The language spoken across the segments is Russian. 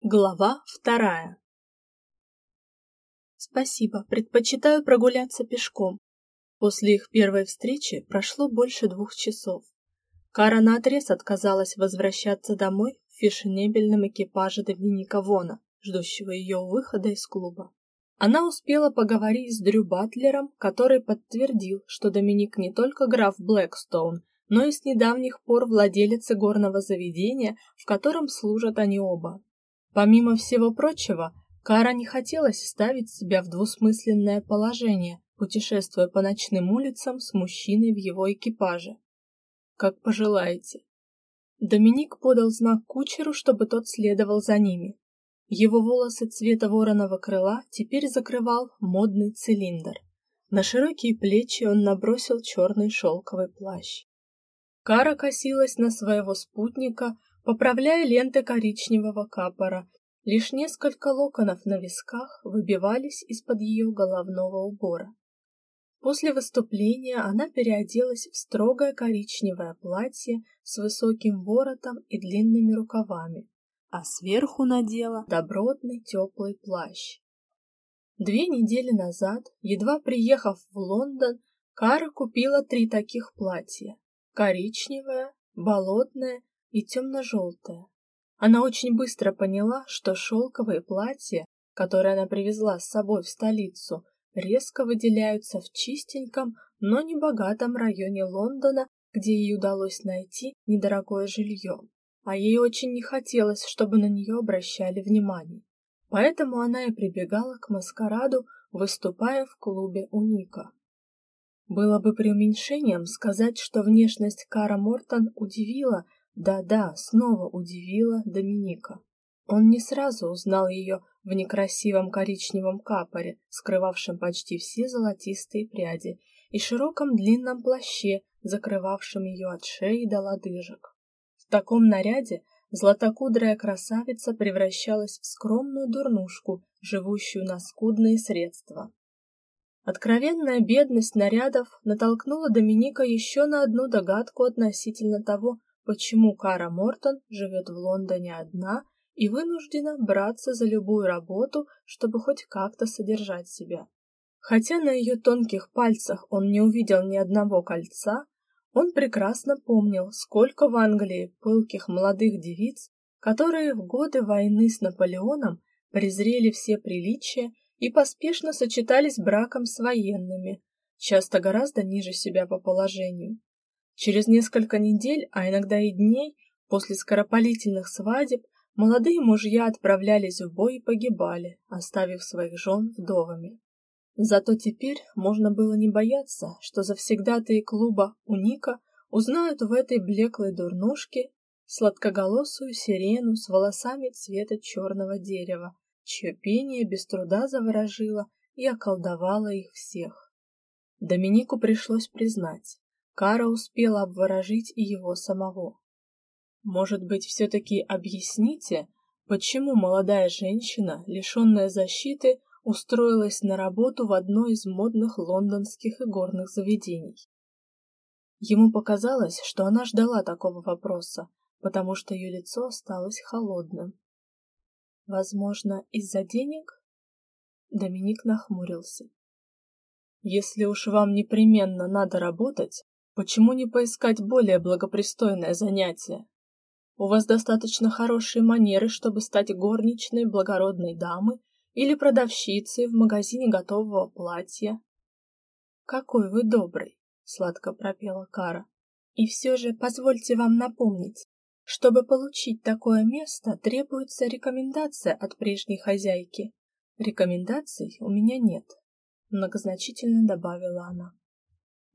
Глава вторая Спасибо, предпочитаю прогуляться пешком. После их первой встречи прошло больше двух часов. Кара наотрез отказалась возвращаться домой в фешенебельном экипаже Доминика Вона, ждущего ее выхода из клуба. Она успела поговорить с Дрю Батлером, который подтвердил, что Доминик не только граф Блэкстоун, но и с недавних пор владелец горного заведения, в котором служат они оба. Помимо всего прочего, Кара не хотелось ставить себя в двусмысленное положение, путешествуя по ночным улицам с мужчиной в его экипаже. Как пожелаете. Доминик подал знак кучеру, чтобы тот следовал за ними. Его волосы цвета вороного крыла теперь закрывал модный цилиндр. На широкие плечи он набросил черный шелковый плащ. Кара косилась на своего спутника, поправляя ленты коричневого капора. Лишь несколько локонов на висках выбивались из-под ее головного убора. После выступления она переоделась в строгое коричневое платье с высоким воротом и длинными рукавами, а сверху надела добротный теплый плащ. Две недели назад, едва приехав в Лондон, Кара купила три таких платья: коричневое, болотное и темно-желтая. Она очень быстро поняла, что шелковые платья, которые она привезла с собой в столицу, резко выделяются в чистеньком, но не богатом районе Лондона, где ей удалось найти недорогое жилье. А ей очень не хотелось, чтобы на нее обращали внимание. Поэтому она и прибегала к маскараду, выступая в клубе у Ника. Было бы преуменьшением сказать, что внешность Кара Мортон удивила, да-да, снова удивила Доминика. Он не сразу узнал ее в некрасивом коричневом капоре, скрывавшем почти все золотистые пряди, и широком длинном плаще, закрывавшем ее от шеи до лодыжек. В таком наряде златокудрая красавица превращалась в скромную дурнушку, живущую на скудные средства. Откровенная бедность нарядов натолкнула Доминика еще на одну догадку относительно того, почему Кара Мортон живет в Лондоне одна и вынуждена браться за любую работу, чтобы хоть как-то содержать себя. Хотя на ее тонких пальцах он не увидел ни одного кольца, он прекрасно помнил, сколько в Англии пылких молодых девиц, которые в годы войны с Наполеоном презрели все приличия и поспешно сочетались браком с военными, часто гораздо ниже себя по положению. Через несколько недель, а иногда и дней, после скоропалительных свадеб, молодые мужья отправлялись в бой и погибали, оставив своих жен вдовами. Зато теперь можно было не бояться, что завсегдатые клуба Уника узнают в этой блеклой дурнушке сладкоголосую сирену с волосами цвета черного дерева, чье пение без труда заворожило и околдовало их всех. Доминику пришлось признать, Кара успела обворожить и его самого. Может быть, все-таки объясните, почему молодая женщина, лишенная защиты, устроилась на работу в одно из модных лондонских игорных заведений? Ему показалось, что она ждала такого вопроса, потому что ее лицо осталось холодным. Возможно, из-за денег? Доминик нахмурился. Если уж вам непременно надо работать, почему не поискать более благопристойное занятие? У вас достаточно хорошие манеры, чтобы стать горничной благородной дамы или продавщицей в магазине готового платья. Какой вы добрый, сладко пропела Кара. И все же позвольте вам напомнить, чтобы получить такое место, требуется рекомендация от прежней хозяйки. Рекомендаций у меня нет, многозначительно добавила она.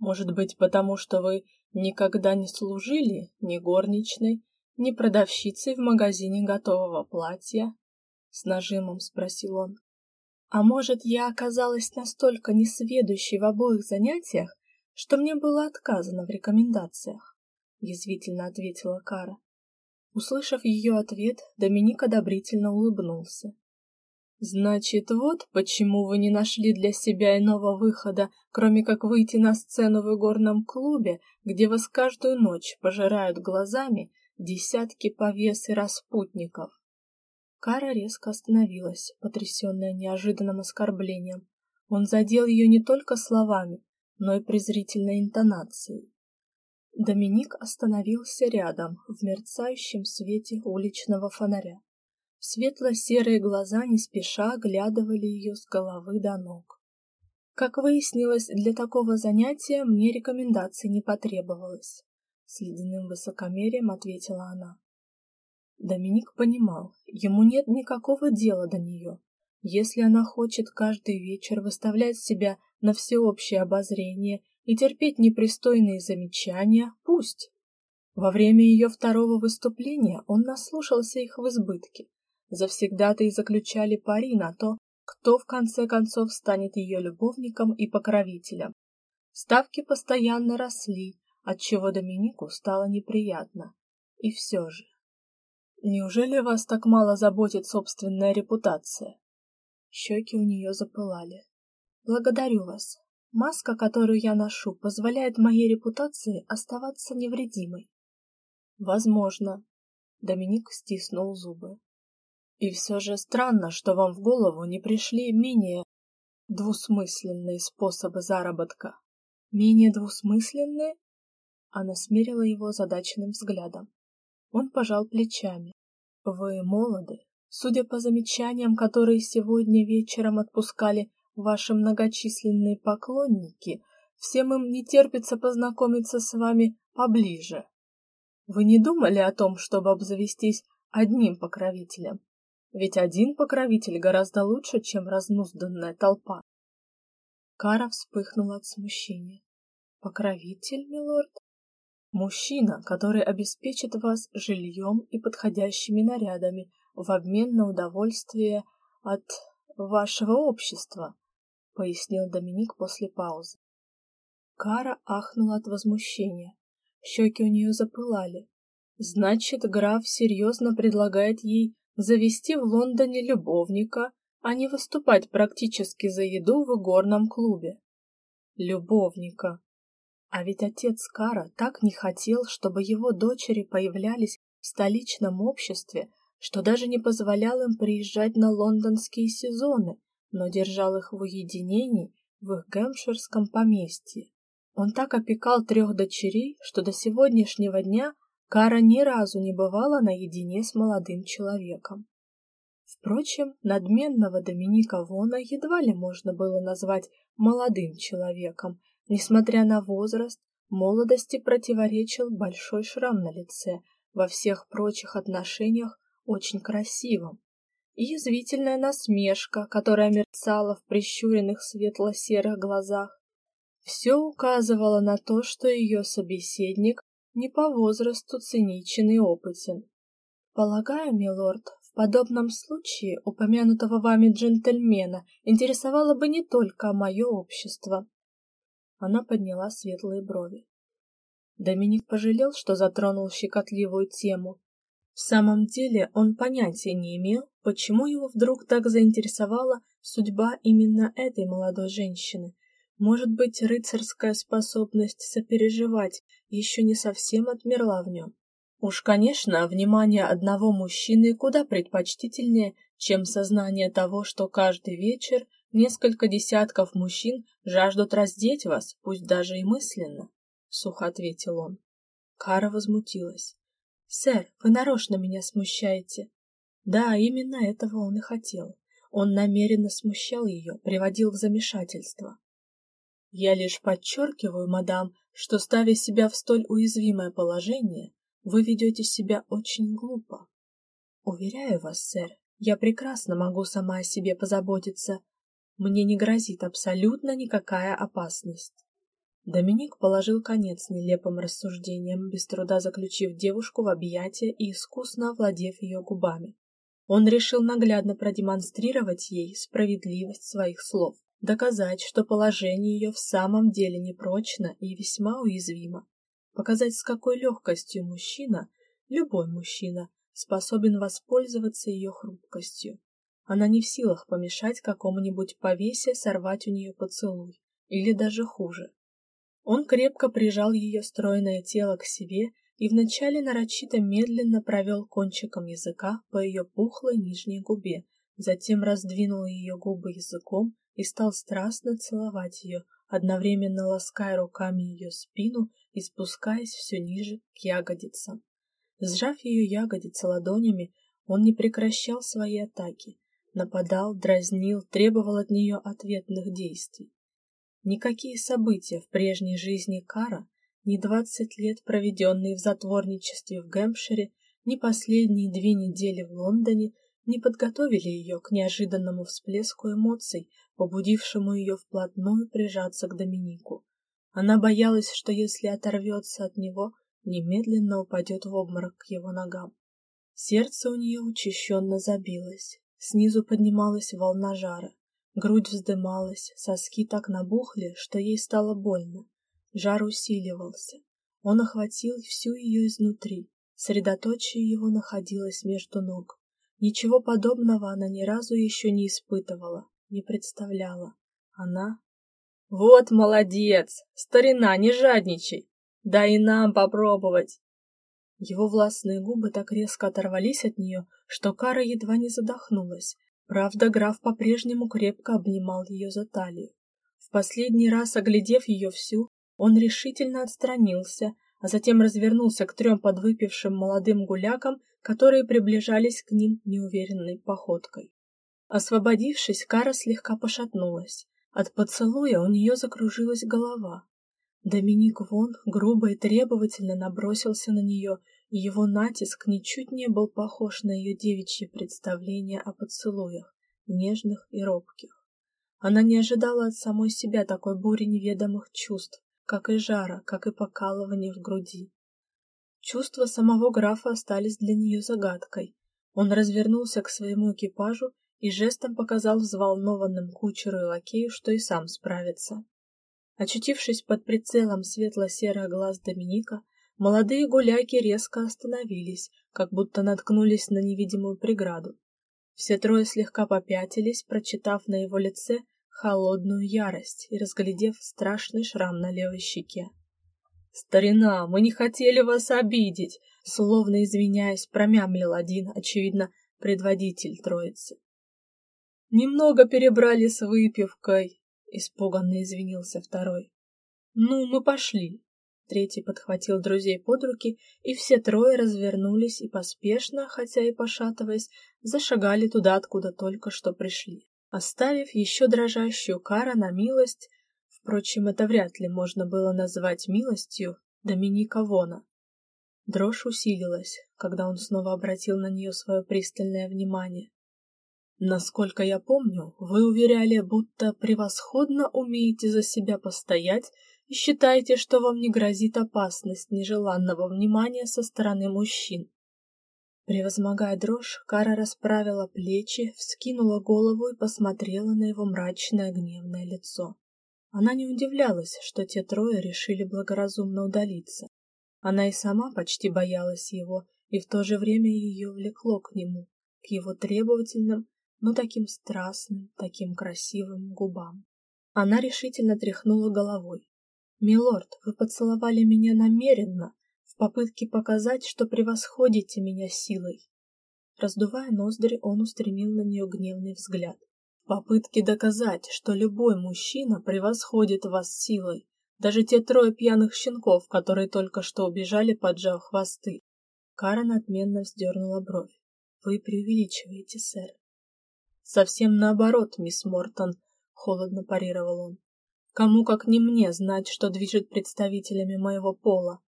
Может быть, потому что вы никогда не служили ни горничной, ни продавщицей в магазине готового платья? С нажимом спросил он. А может, я оказалась настолько несведущей в обоих занятиях, что мне было отказано в рекомендациях? Язвительно ответила Кара. Услышав ее ответ, Доминик одобрительно улыбнулся. Значит, вот почему вы не нашли для себя иного выхода, кроме как выйти на сцену в игорном клубе, где вас каждую ночь пожирают глазами десятки повес и распутников. Кара резко остановилась, потрясенная неожиданным оскорблением. Он задел ее не только словами, но и презрительной интонацией. Доминик остановился рядом, в мерцающем свете уличного фонаря. Светло-серые глаза не спеша оглядывали ее с головы до ног. Как выяснилось, для такого занятия мне рекомендаций не потребовалось. С ледяным высокомерием ответила она. Доминик понимал, ему нет никакого дела до нее. Если она хочет каждый вечер выставлять себя на всеобщее обозрение и терпеть непристойные замечания, пусть. Во время ее второго выступления он наслушался их в избытке. Завсегда-то и заключали пари на то, кто в конце концов станет ее любовником и покровителем. Ставки постоянно росли, отчего Доминику стало неприятно. И все же. Неужели вас так мало заботит собственная репутация? Щеки у нее запылали. Благодарю вас. Маска, которую я ношу, позволяет моей репутации оставаться невредимой. Возможно. Доминик стиснул зубы. И все же странно, что вам в голову не пришли менее двусмысленные способы заработка. Менее двусмысленные? Она смерила его задаченным взглядом. Он пожал плечами. Вы молоды. Судя по замечаниям, которые сегодня вечером отпускали ваши многочисленные поклонники, всем им не терпится познакомиться с вами поближе. Вы не думали о том, чтобы обзавестись одним покровителем? Ведь один покровитель гораздо лучше, чем разнузданная толпа. Кара вспыхнула от смущения. Покровитель, милорд? Мужчина, который обеспечит вас жильем и подходящими нарядами в обмен на удовольствие от вашего общества, пояснил Доминик после паузы. Кара ахнула от возмущения. Щеки у нее запылали. Значит, граф серьезно предлагает ей завести в Лондоне любовника, а не выступать практически за еду в игорном клубе. Любовника. А ведь отец Кара так не хотел, чтобы его дочери появлялись в столичном обществе, что даже не позволял им приезжать на лондонские сезоны, но держал их в уединении в их гэмпширском поместье. Он так опекал трех дочерей, что до сегодняшнего дня Кара ни разу не бывала наедине с молодым человеком. Впрочем, надменного Доминика Вона едва ли можно было назвать молодым человеком, Несмотря на возраст, молодости противоречил большой шрам на лице, во всех прочих отношениях очень красивым. И язвительная насмешка, которая мерцала в прищуренных светло-серых глазах. Все указывало на то, что ее собеседник не по возрасту циничен и опытен. Полагаю, милорд, в подобном случае упомянутого вами джентльмена интересовало бы не только мое общество, она подняла светлые брови. Доминик пожалел, что затронул щекотливую тему. В самом деле он понятия не имел, почему его вдруг так заинтересовала судьба именно этой молодой женщины. Может быть, рыцарская способность сопереживать еще не совсем отмерла в нем. Уж, конечно, внимание одного мужчины куда предпочтительнее, чем сознание того, что каждый вечер Несколько десятков мужчин жаждут раздеть вас, пусть даже и мысленно, — сухо ответил он. Кара возмутилась. — Сэр, вы нарочно меня смущаете. Да, именно этого он и хотел. Он намеренно смущал ее, приводил в замешательство. Я лишь подчеркиваю, мадам, что, ставя себя в столь уязвимое положение, вы ведете себя очень глупо. Уверяю вас, сэр, я прекрасно могу сама о себе позаботиться, мне не грозит абсолютно никакая опасность. Доминик положил конец нелепым рассуждениям, без труда заключив девушку в объятия и искусно овладев ее губами. Он решил наглядно продемонстрировать ей справедливость своих слов, доказать, что положение ее в самом деле непрочно и весьма уязвимо, показать, с какой легкостью мужчина, любой мужчина, способен воспользоваться ее хрупкостью. Она не в силах помешать какому-нибудь повесе сорвать у нее поцелуй, или даже хуже. Он крепко прижал ее стройное тело к себе и вначале нарочито медленно провел кончиком языка по ее пухлой нижней губе, затем раздвинул ее губы языком и стал страстно целовать ее, одновременно лаская руками ее спину и спускаясь все ниже к ягодицам. Сжав ее ягодицы ладонями, он не прекращал свои атаки, нападал, дразнил, требовал от нее ответных действий. Никакие события в прежней жизни Кара, ни двадцать лет, проведенные в затворничестве в Гэмпшире, ни последние две недели в Лондоне не подготовили ее к неожиданному всплеску эмоций, побудившему ее вплотную прижаться к Доминику. Она боялась, что если оторвется от него, немедленно упадет в обморок к его ногам. Сердце у нее учащенно забилось, снизу поднималась волна жара, грудь вздымалась, соски так набухли, что ей стало больно. Жар усиливался, он охватил всю ее изнутри, средоточие его находилось между ног. Ничего подобного она ни разу еще не испытывала, не представляла. Она... «Вот молодец! Старина, не жадничай! Дай и нам попробовать!» Его властные губы так резко оторвались от нее, что Кара едва не задохнулась. Правда, граф по-прежнему крепко обнимал ее за талию. В последний раз, оглядев ее всю, он решительно отстранился, а затем развернулся к трем подвыпившим молодым гулякам, которые приближались к ним неуверенной походкой. Освободившись, Кара слегка пошатнулась. От поцелуя у нее закружилась голова. Доминик Вон грубо и требовательно набросился на нее, и его натиск ничуть не был похож на ее девичье представление о поцелуях, нежных и робких. Она не ожидала от самой себя такой бури неведомых чувств, как и жара, как и покалывания в груди. Чувства самого графа остались для нее загадкой. Он развернулся к своему экипажу и жестом показал взволнованным кучеру и лакею, что и сам справится. Очутившись под прицелом светло-серых глаз Доминика, молодые гуляки резко остановились, как будто наткнулись на невидимую преграду. Все трое слегка попятились, прочитав на его лице холодную ярость и разглядев страшный шрам на левой щеке. «Старина, мы не хотели вас обидеть!» Словно извиняясь, промямлил один, очевидно, предводитель троицы. «Немного перебрали с выпивкой», Испуганно извинился второй. Ну, мы пошли. Третий подхватил друзей под руки, и все трое развернулись и поспешно, хотя и пошатываясь, зашагали туда, откуда только что пришли, оставив еще дрожащую Кара на милость, впрочем, это вряд ли можно было назвать милостью, Доминика Вона. Дрожь усилилась, когда он снова обратил на нее свое пристальное внимание. Насколько я помню, вы уверяли, будто превосходно умеете за себя постоять и считаете, что вам не грозит опасность нежеланного внимания со стороны мужчин. Превозмогая дрожь, Кара расправила плечи, вскинула голову и посмотрела на его мрачное гневное лицо. Она не удивлялась, что те трое решили благоразумно удалиться. Она и сама почти боялась его, и в то же время ее влекло к нему, к его требовательным, но таким страстным, таким красивым губам. Она решительно тряхнула головой. «Милорд, вы поцеловали меня намеренно, в попытке показать, что превосходите меня силой». Раздувая ноздри, он устремил на нее гневный взгляд. «В попытке доказать, что любой мужчина превосходит вас силой, даже те трое пьяных щенков, которые только что убежали, поджав хвосты». Карен отменно вздернула бровь. «Вы преувеличиваете, сэр. Совсем наоборот, мисс Мортон, холодно парировал он. Кому как не мне знать, что движет представителями моего пола?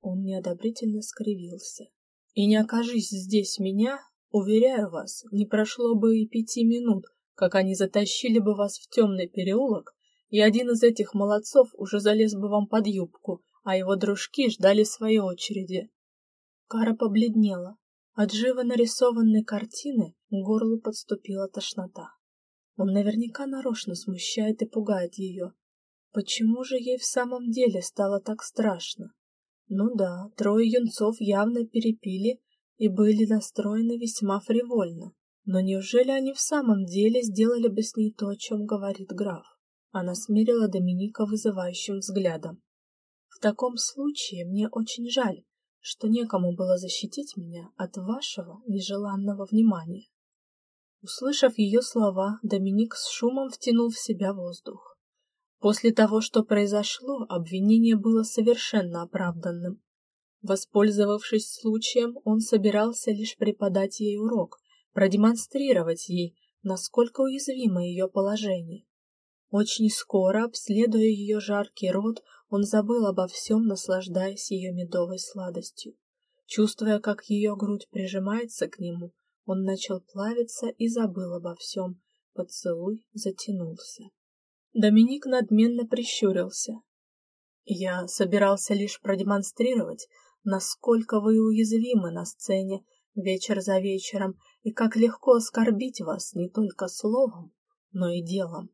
Он неодобрительно скривился. И не окажись здесь меня, уверяю вас, не прошло бы и пяти минут, как они затащили бы вас в темный переулок, и один из этих молодцов уже залез бы вам под юбку, а его дружки ждали своей очереди. Кара побледнела. От живо нарисованной картины к горлу подступила тошнота. Он наверняка нарочно смущает и пугает ее. Почему же ей в самом деле стало так страшно? Ну да, трое юнцов явно перепили и были настроены весьма фривольно. Но неужели они в самом деле сделали бы с ней то, о чем говорит граф? Она смирила Доминика вызывающим взглядом. В таком случае мне очень жаль, что некому было защитить меня от вашего нежеланного внимания. Услышав ее слова, Доминик с шумом втянул в себя воздух. После того, что произошло, обвинение было совершенно оправданным. Воспользовавшись случаем, он собирался лишь преподать ей урок, продемонстрировать ей, насколько уязвимо ее положение. Очень скоро, обследуя ее жаркий рот, он забыл обо всем, наслаждаясь ее медовой сладостью. Чувствуя, как ее грудь прижимается к нему, он начал плавиться и забыл обо всем. Поцелуй затянулся. Доминик надменно прищурился. Я собирался лишь продемонстрировать, насколько вы уязвимы на сцене вечер за вечером и как легко оскорбить вас не только словом, но и делом.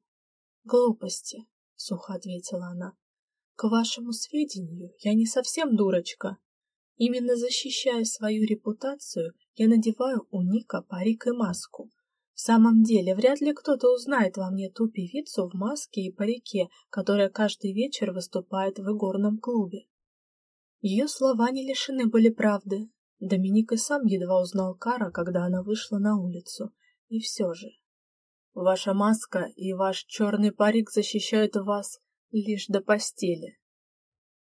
Глупости, сухо ответила она. К вашему сведению, я не совсем дурочка. Именно защищая свою репутацию, я надеваю у Ника парик и маску. В самом деле, вряд ли кто-то узнает во мне ту певицу в маске и парике, которая каждый вечер выступает в игорном клубе. Ее слова не лишены были правды. Доминик и сам едва узнал Кара, когда она вышла на улицу. И все же. Ваша маска и ваш черный парик защищают вас лишь до постели.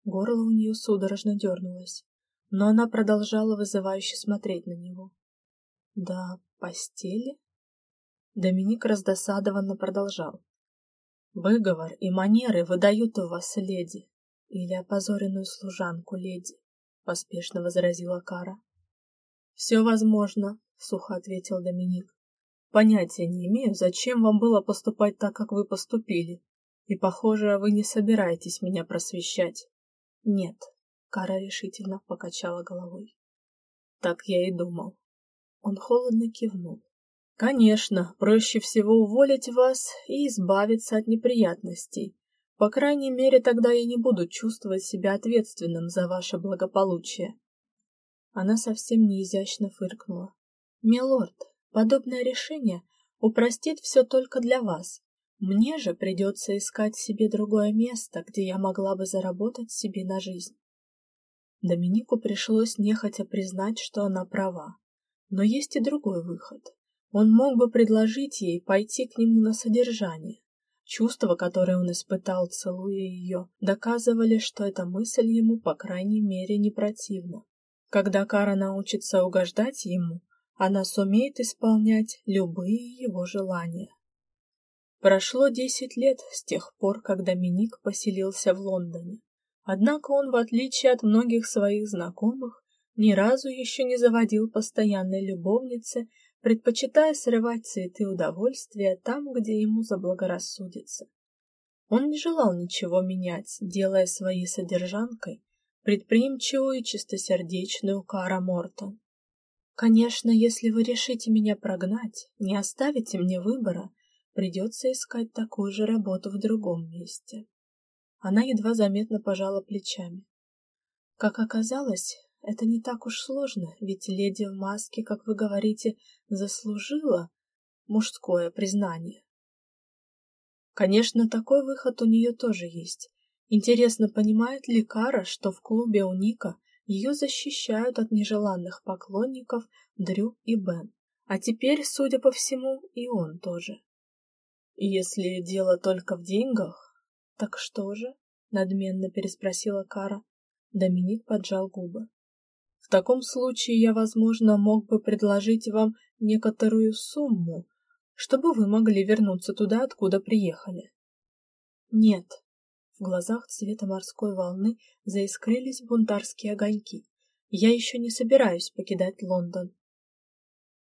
Горло у нее судорожно дернулось, но она продолжала вызывающе смотреть на него. Да, постели? Доминик раздосадованно продолжал. Выговор и манеры выдают у вас леди или опозоренную служанку леди, поспешно возразила Кара. Все возможно, сухо ответил Доминик. Понятия не имею, зачем вам было поступать так, как вы поступили. И, похоже, вы не собираетесь меня просвещать. Нет, Кара решительно покачала головой. Так я и думал. Он холодно кивнул. Конечно, проще всего уволить вас и избавиться от неприятностей. По крайней мере, тогда я не буду чувствовать себя ответственным за ваше благополучие. Она совсем неизящно фыркнула. Милорд, подобное решение упростит все только для вас. Мне же придется искать себе другое место, где я могла бы заработать себе на жизнь. Доминику пришлось нехотя признать, что она права. Но есть и другой выход. Он мог бы предложить ей пойти к нему на содержание. Чувства, которые он испытал, целуя ее, доказывали, что эта мысль ему, по крайней мере, не противна. Когда Кара научится угождать ему, она сумеет исполнять любые его желания. Прошло десять лет с тех пор, как Доминик поселился в Лондоне. Однако он, в отличие от многих своих знакомых, ни разу еще не заводил постоянной любовницы, предпочитая срывать цветы удовольствия там, где ему заблагорассудится. Он не желал ничего менять, делая своей содержанкой предприимчивую и чистосердечную Кара Мортон. Конечно, если вы решите меня прогнать, не оставите мне выбора, Придется искать такую же работу в другом месте. Она едва заметно пожала плечами. Как оказалось, это не так уж сложно, ведь леди в маске, как вы говорите, заслужила мужское признание. Конечно, такой выход у нее тоже есть. Интересно, понимает ли Кара, что в клубе у Ника ее защищают от нежеланных поклонников Дрю и Бен, а теперь, судя по всему, и он тоже. Если дело только в деньгах, так что же? надменно переспросила Кара. Доминик поджал губы. В таком случае я, возможно, мог бы предложить вам некоторую сумму, чтобы вы могли вернуться туда, откуда приехали. Нет. В глазах цвета морской волны заискрились бунтарские огоньки. Я еще не собираюсь покидать Лондон.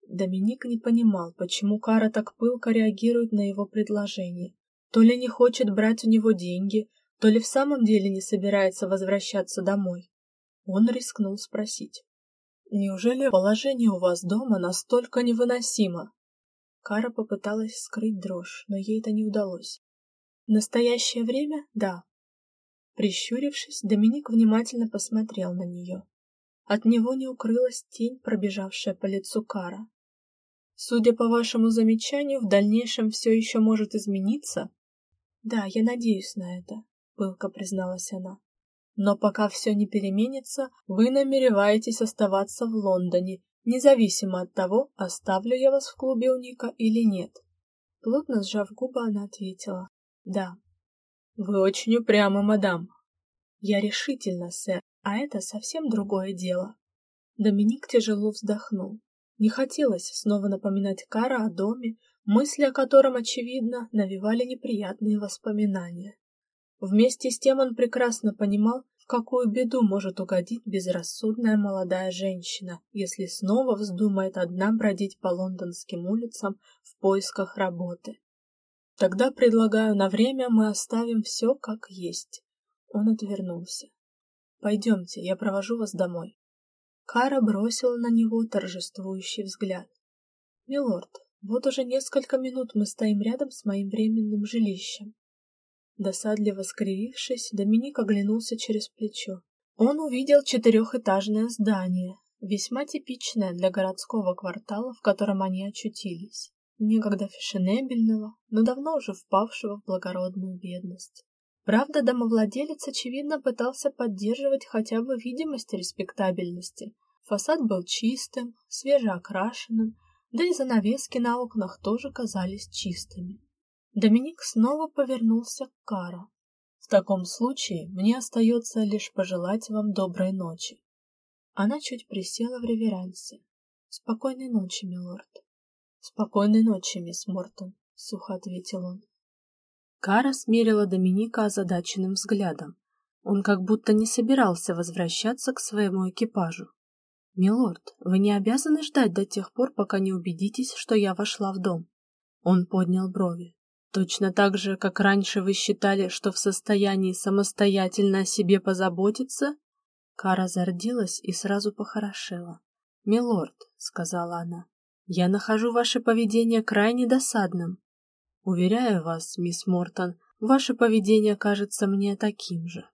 Доминик не понимал, почему Кара так пылко реагирует на его предложение. То ли не хочет брать у него деньги, то ли в самом деле не собирается возвращаться домой. Он рискнул спросить. «Неужели положение у вас дома настолько невыносимо?» Кара попыталась скрыть дрожь, но ей это не удалось. «В настоящее время — да». Прищурившись, Доминик внимательно посмотрел на нее. От него не укрылась тень, пробежавшая по лицу Кара. Судя по вашему замечанию, в дальнейшем все еще может измениться. Да, я надеюсь на это, пылко призналась она. Но пока все не переменится, вы намереваетесь оставаться в Лондоне, независимо от того, оставлю я вас в клубе у Ника или нет. Плотно сжав губы, она ответила «Да». «Вы очень упрямы, мадам». «Я решительно, сэр, а это совсем другое дело». Доминик тяжело вздохнул. Не хотелось снова напоминать Кара о доме, мысли о котором, очевидно, навевали неприятные воспоминания. Вместе с тем он прекрасно понимал, в какую беду может угодить безрассудная молодая женщина, если снова вздумает одна бродить по лондонским улицам в поисках работы. Тогда предлагаю на время мы оставим все как есть. Он отвернулся. Пойдемте, я провожу вас домой. Кара бросила на него торжествующий взгляд. «Милорд, вот уже несколько минут мы стоим рядом с моим временным жилищем». Досадливо скривившись, Доминик оглянулся через плечо. Он увидел четырехэтажное здание, весьма типичное для городского квартала, в котором они очутились, некогда фешенебельного, но давно уже впавшего в благородную бедность. Правда, домовладелец, очевидно, пытался поддерживать хотя бы видимость респектабельности. Фасад был чистым, свежеокрашенным, да и занавески на окнах тоже казались чистыми. Доминик снова повернулся к Кара. «В таком случае мне остается лишь пожелать вам доброй ночи». Она чуть присела в реверансе. «Спокойной ночи, милорд». «Спокойной ночи, мисс Мортон», — сухо ответил он. Кара смерила Доминика озадаченным взглядом. Он как будто не собирался возвращаться к своему экипажу. «Милорд, вы не обязаны ждать до тех пор, пока не убедитесь, что я вошла в дом». Он поднял брови. «Точно так же, как раньше вы считали, что в состоянии самостоятельно о себе позаботиться?» Кара зарделась и сразу похорошела. «Милорд», — сказала она, — «я нахожу ваше поведение крайне досадным. Уверяю вас, мисс Мортон, ваше поведение кажется мне таким же.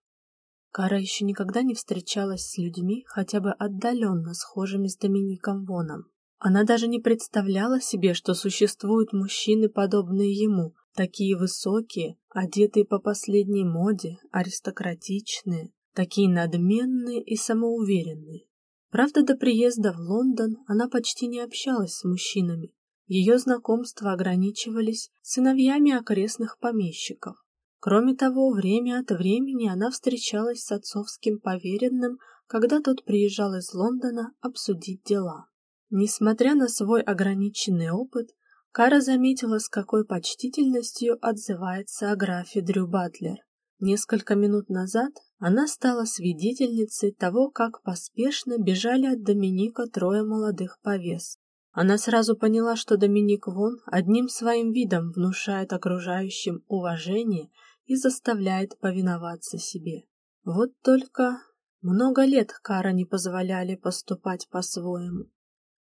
Кара еще никогда не встречалась с людьми, хотя бы отдаленно схожими с Домиником Воном. Она даже не представляла себе, что существуют мужчины, подобные ему, такие высокие, одетые по последней моде, аристократичные, такие надменные и самоуверенные. Правда, до приезда в Лондон она почти не общалась с мужчинами, ее знакомства ограничивались сыновьями окрестных помещиков. Кроме того, время от времени она встречалась с отцовским поверенным, когда тот приезжал из Лондона обсудить дела. Несмотря на свой ограниченный опыт, Кара заметила, с какой почтительностью отзывается о графе Дрю Батлер. Несколько минут назад она стала свидетельницей того, как поспешно бежали от Доминика трое молодых повес. Она сразу поняла, что Доминик Вон одним своим видом внушает окружающим уважение и заставляет повиноваться себе. Вот только много лет Кара не позволяли поступать по-своему.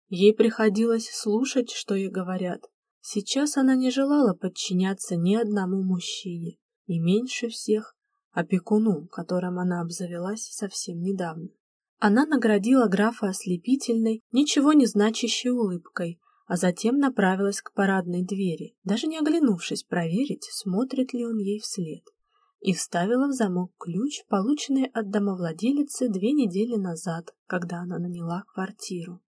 Ей приходилось слушать, что ей говорят. Сейчас она не желала подчиняться ни одному мужчине, и меньше всех опекуну, которым она обзавелась совсем недавно. Она наградила графа ослепительной, ничего не значащей улыбкой, а затем направилась к парадной двери, даже не оглянувшись проверить, смотрит ли он ей вслед, и вставила в замок ключ, полученный от домовладелицы две недели назад, когда она наняла квартиру.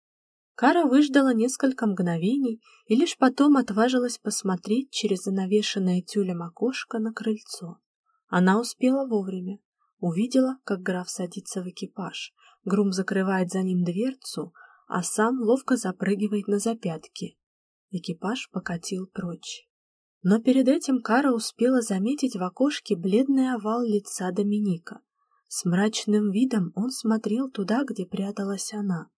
Кара выждала несколько мгновений и лишь потом отважилась посмотреть через занавешенное тюлем окошко на крыльцо. Она успела вовремя. Увидела, как граф садится в экипаж, Грум закрывает за ним дверцу, а сам ловко запрыгивает на запятки. Экипаж покатил прочь. Но перед этим Кара успела заметить в окошке бледный овал лица Доминика. С мрачным видом он смотрел туда, где пряталась она.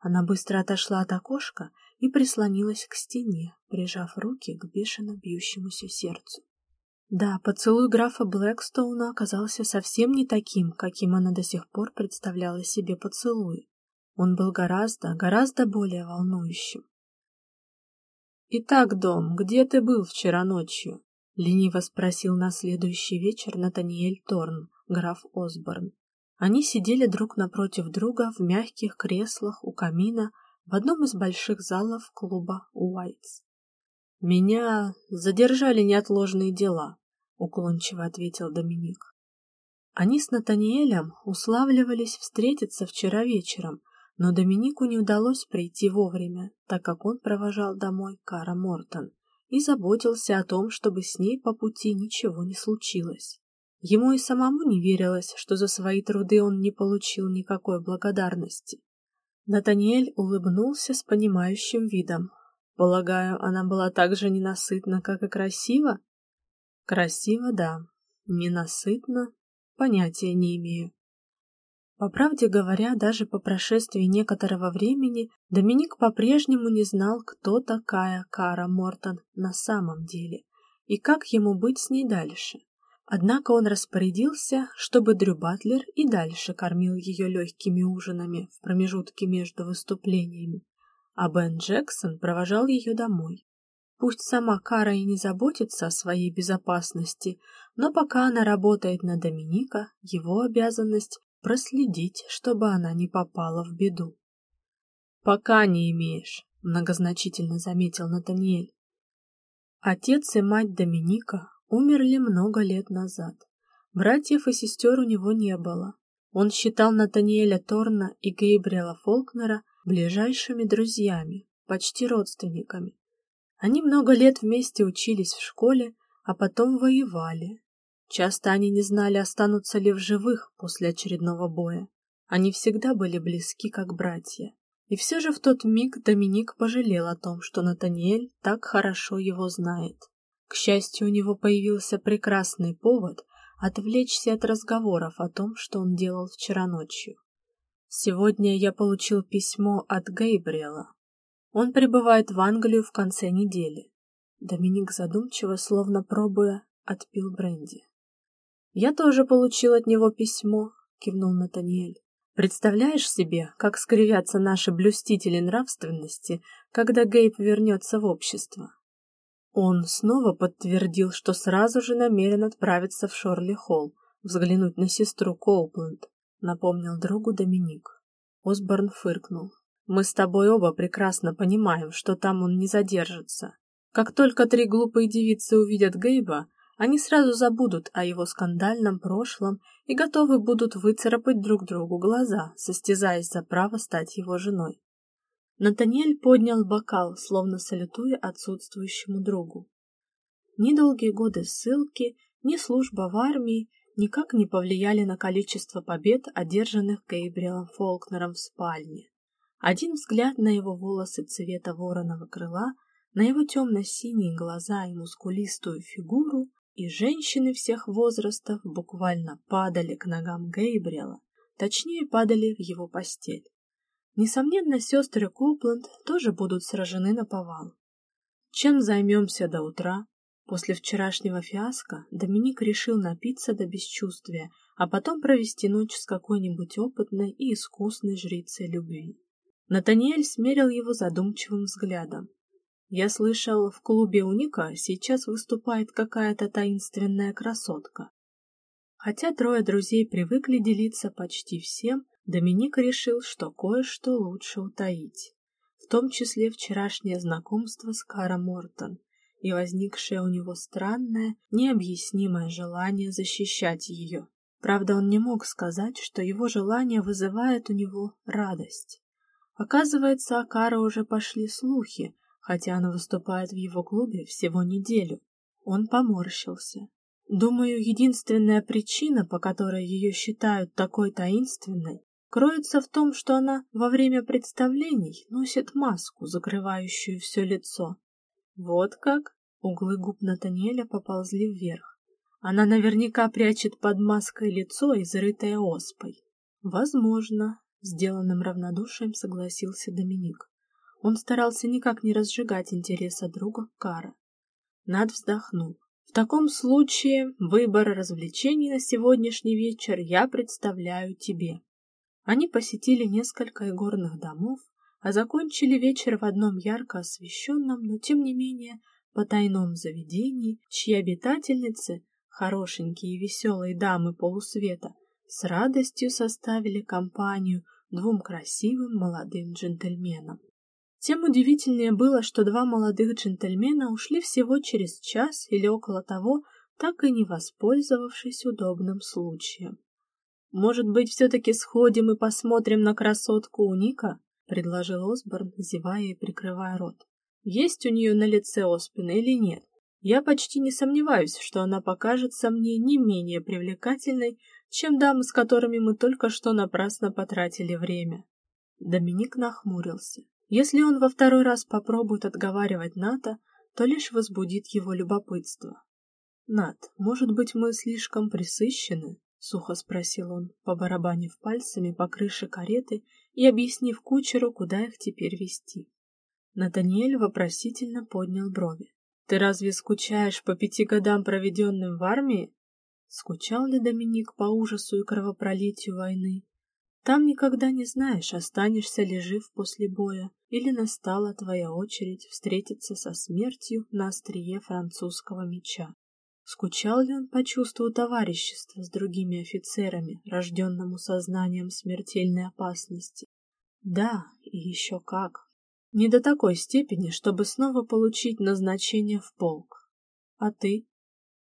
Она быстро отошла от окошка и прислонилась к стене, прижав руки к бешено бьющемуся сердцу. Да, поцелуй графа Блэкстоуна оказался совсем не таким, каким она до сих пор представляла себе поцелуй. Он был гораздо, гораздо более волнующим. «Итак, Дом, где ты был вчера ночью?» — лениво спросил на следующий вечер Натаниэль Торн, граф Осборн. Они сидели друг напротив друга в мягких креслах у камина в одном из больших залов клуба Уайтс. «Меня задержали неотложные дела», уклончиво ответил Доминик. Они с Натаниэлем уславливались встретиться вчера вечером, но Доминику не удалось прийти вовремя, так как он провожал домой Кара Мортон и заботился о том, чтобы с ней по пути ничего не случилось. Ему и самому не верилось, что за свои труды он не получил никакой благодарности. Натаниэль улыбнулся с понимающим видом. Полагаю, она была так же ненасытна, как и красива? Красиво, да. Ненасытно? Понятия не имею. По правде говоря, даже по прошествии некоторого времени Доминик по-прежнему не знал, кто такая Кара Мортон на самом деле и как ему быть с ней дальше. Однако он распорядился, чтобы Дрю Батлер и дальше кормил ее легкими ужинами в промежутке между выступлениями, а Бен Джексон провожал ее домой. Пусть сама Кара и не заботится о своей безопасности, но пока она работает на Доминика, его обязанность проследить, чтобы она не попала в беду. Пока не имеешь, многозначительно заметил Натаниэль. Отец и мать Доминика умерли много лет назад. Братьев и сестер у него не было. Он считал Натаниэля Торна и Гейбриэла Фолкнера ближайшими друзьями, почти родственниками. Они много лет вместе учились в школе, а потом воевали, Часто они не знали, останутся ли в живых после очередного боя. Они всегда были близки, как братья. И все же в тот миг Доминик пожалел о том, что Натаниэль так хорошо его знает. К счастью, у него появился прекрасный повод отвлечься от разговоров о том, что он делал вчера ночью. Сегодня я получил письмо от Гейбриэла. Он прибывает в Англию в конце недели. Доминик задумчиво, словно пробуя, отпил бренди. Я тоже получил от него письмо, кивнул Натаниэль. Представляешь себе, как скривятся наши блюстители нравственности, когда Гейб вернется в общество? Он снова подтвердил, что сразу же намерен отправиться в Шорли-Холл, взглянуть на сестру Коупленд, напомнил другу Доминик. Осборн фыркнул. Мы с тобой оба прекрасно понимаем, что там он не задержится. Как только три глупые девицы увидят Гейба, они сразу забудут о его скандальном прошлом и готовы будут выцарапать друг другу глаза, состязаясь за право стать его женой. Натаниэль поднял бокал, словно салютуя отсутствующему другу. Ни долгие годы ссылки, ни служба в армии никак не повлияли на количество побед, одержанных Гейбриэлом Фолкнером в спальне. Один взгляд на его волосы цвета вороного крыла, на его темно-синие глаза и мускулистую фигуру и женщины всех возрастов буквально падали к ногам Гейбриэла, точнее падали в его постель. Несомненно, сестры Копланд тоже будут сражены на повал. Чем займемся до утра? После вчерашнего фиаско Доминик решил напиться до бесчувствия, а потом провести ночь с какой-нибудь опытной и искусной жрицей любви. Натаниэль смерил его задумчивым взглядом. Я слышал, в клубе Уника сейчас выступает какая-то таинственная красотка. Хотя трое друзей привыкли делиться почти всем, Доминик решил, что кое-что лучше утаить, в том числе вчерашнее знакомство с Кара Мортон и возникшее у него странное, необъяснимое желание защищать ее. Правда, он не мог сказать, что его желание вызывает у него радость. Оказывается, о Кара уже пошли слухи, хотя она выступает в его клубе всего неделю. Он поморщился. Думаю, единственная причина, по которой ее считают такой таинственной, кроется в том, что она во время представлений носит маску, закрывающую все лицо. Вот как? Углы губ Натаниэля поползли вверх. Она наверняка прячет под маской лицо, изрытое оспой. Возможно, сделанным равнодушием согласился Доминик. Он старался никак не разжигать интереса друга Кара. Над вздохнул. В таком случае выбор развлечений на сегодняшний вечер я представляю тебе. Они посетили несколько игорных домов, а закончили вечер в одном ярко освещенном, но тем не менее потайном заведении, чьи обитательницы, хорошенькие и веселые дамы полусвета, с радостью составили компанию двум красивым молодым джентльменам. Тем удивительнее было, что два молодых джентльмена ушли всего через час или около того так и не воспользовавшись удобным случаем. «Может быть, все-таки сходим и посмотрим на красотку у Ника?» — предложил Осборн, зевая и прикрывая рот. «Есть у нее на лице оспины или нет? Я почти не сомневаюсь, что она покажется мне не менее привлекательной, чем дамы, с которыми мы только что напрасно потратили время». Доминик нахмурился. Если он во второй раз попробует отговаривать Ната, то лишь возбудит его любопытство. «Нат, может быть, мы слишком присыщены?» — сухо спросил он, побарабанив пальцами по крыше кареты и объяснив кучеру, куда их теперь вести. Натаниэль вопросительно поднял брови. «Ты разве скучаешь по пяти годам, проведенным в армии?» Скучал ли Доминик по ужасу и кровопролитию войны? Там никогда не знаешь, останешься ли жив после боя, или настала твоя очередь встретиться со смертью на острие французского меча. Скучал ли он по чувству товарищества с другими офицерами, рожденному сознанием смертельной опасности? Да, и еще как. Не до такой степени, чтобы снова получить назначение в полк. А ты?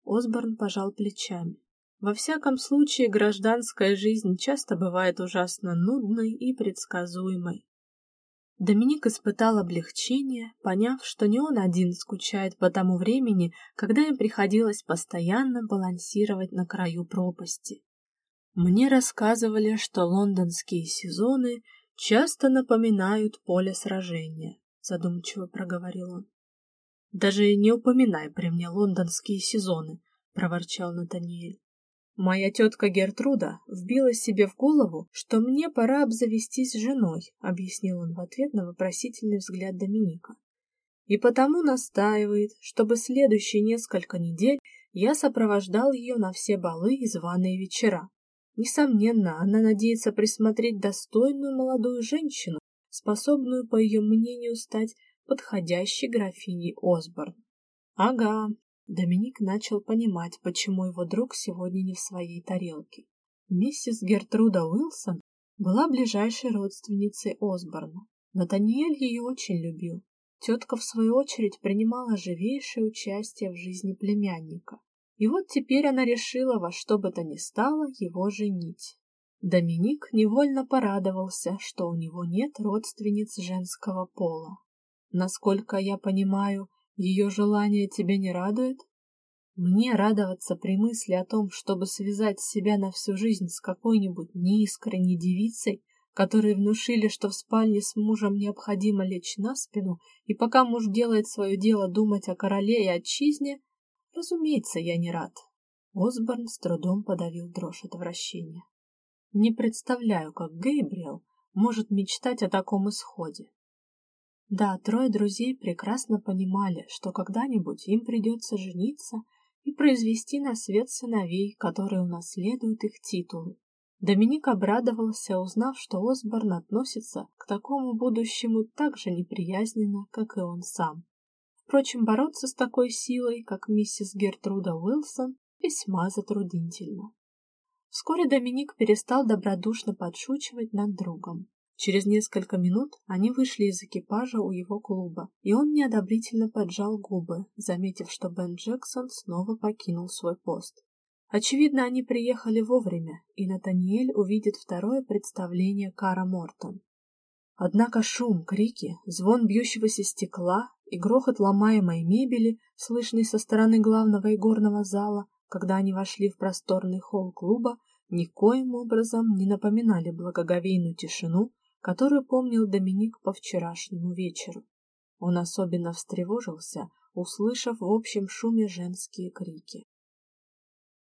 Осборн пожал плечами. Во всяком случае, гражданская жизнь часто бывает ужасно нудной и предсказуемой. Доминик испытал облегчение, поняв, что не он один скучает по тому времени, когда им приходилось постоянно балансировать на краю пропасти. Мне рассказывали, что лондонские сезоны часто напоминают поле сражения, задумчиво проговорил он. Даже не упоминай при мне лондонские сезоны, проворчал Натаниэль. Моя тетка Гертруда вбила себе в голову, что мне пора обзавестись женой, объяснил он в ответ на вопросительный взгляд Доминика. И потому настаивает, чтобы следующие несколько недель я сопровождал ее на все балы и званые вечера. Несомненно, она надеется присмотреть достойную молодую женщину, способную, по ее мнению, стать подходящей графиней Осборн. Ага, Доминик начал понимать, почему его друг сегодня не в своей тарелке. Миссис Гертруда Уилсон была ближайшей родственницей Осборна. Натаниэль ее очень любил. Тетка, в свою очередь, принимала живейшее участие в жизни племянника. И вот теперь она решила во что бы то ни стало его женить. Доминик невольно порадовался, что у него нет родственниц женского пола. Насколько я понимаю, ее желание тебя не радует? Мне радоваться при мысли о том, чтобы связать себя на всю жизнь с какой-нибудь неискренней девицей, которые внушили, что в спальне с мужем необходимо лечь на спину, и пока муж делает свое дело думать о короле и отчизне, разумеется, я не рад. Осборн с трудом подавил дрожь отвращения. Не представляю, как Гейбриэл может мечтать о таком исходе. Да, трое друзей прекрасно понимали, что когда-нибудь им придется жениться и произвести на свет сыновей, которые унаследуют их титулы. Доминик обрадовался, узнав, что Осборн относится к такому будущему так же неприязненно, как и он сам. Впрочем, бороться с такой силой, как миссис Гертруда Уилсон, весьма затруднительно. Вскоре Доминик перестал добродушно подшучивать над другом. Через несколько минут они вышли из экипажа у его клуба, и он неодобрительно поджал губы, заметив, что Бен Джексон снова покинул свой пост. Очевидно, они приехали вовремя, и Натаниэль увидит второе представление Кара Мортон. Однако шум, крики, звон бьющегося стекла и грохот ломаемой мебели, слышный со стороны главного игорного зала, когда они вошли в просторный холл клуба, никоим образом не напоминали благоговейную тишину, которую помнил Доминик по вчерашнему вечеру. Он особенно встревожился, услышав в общем шуме женские крики.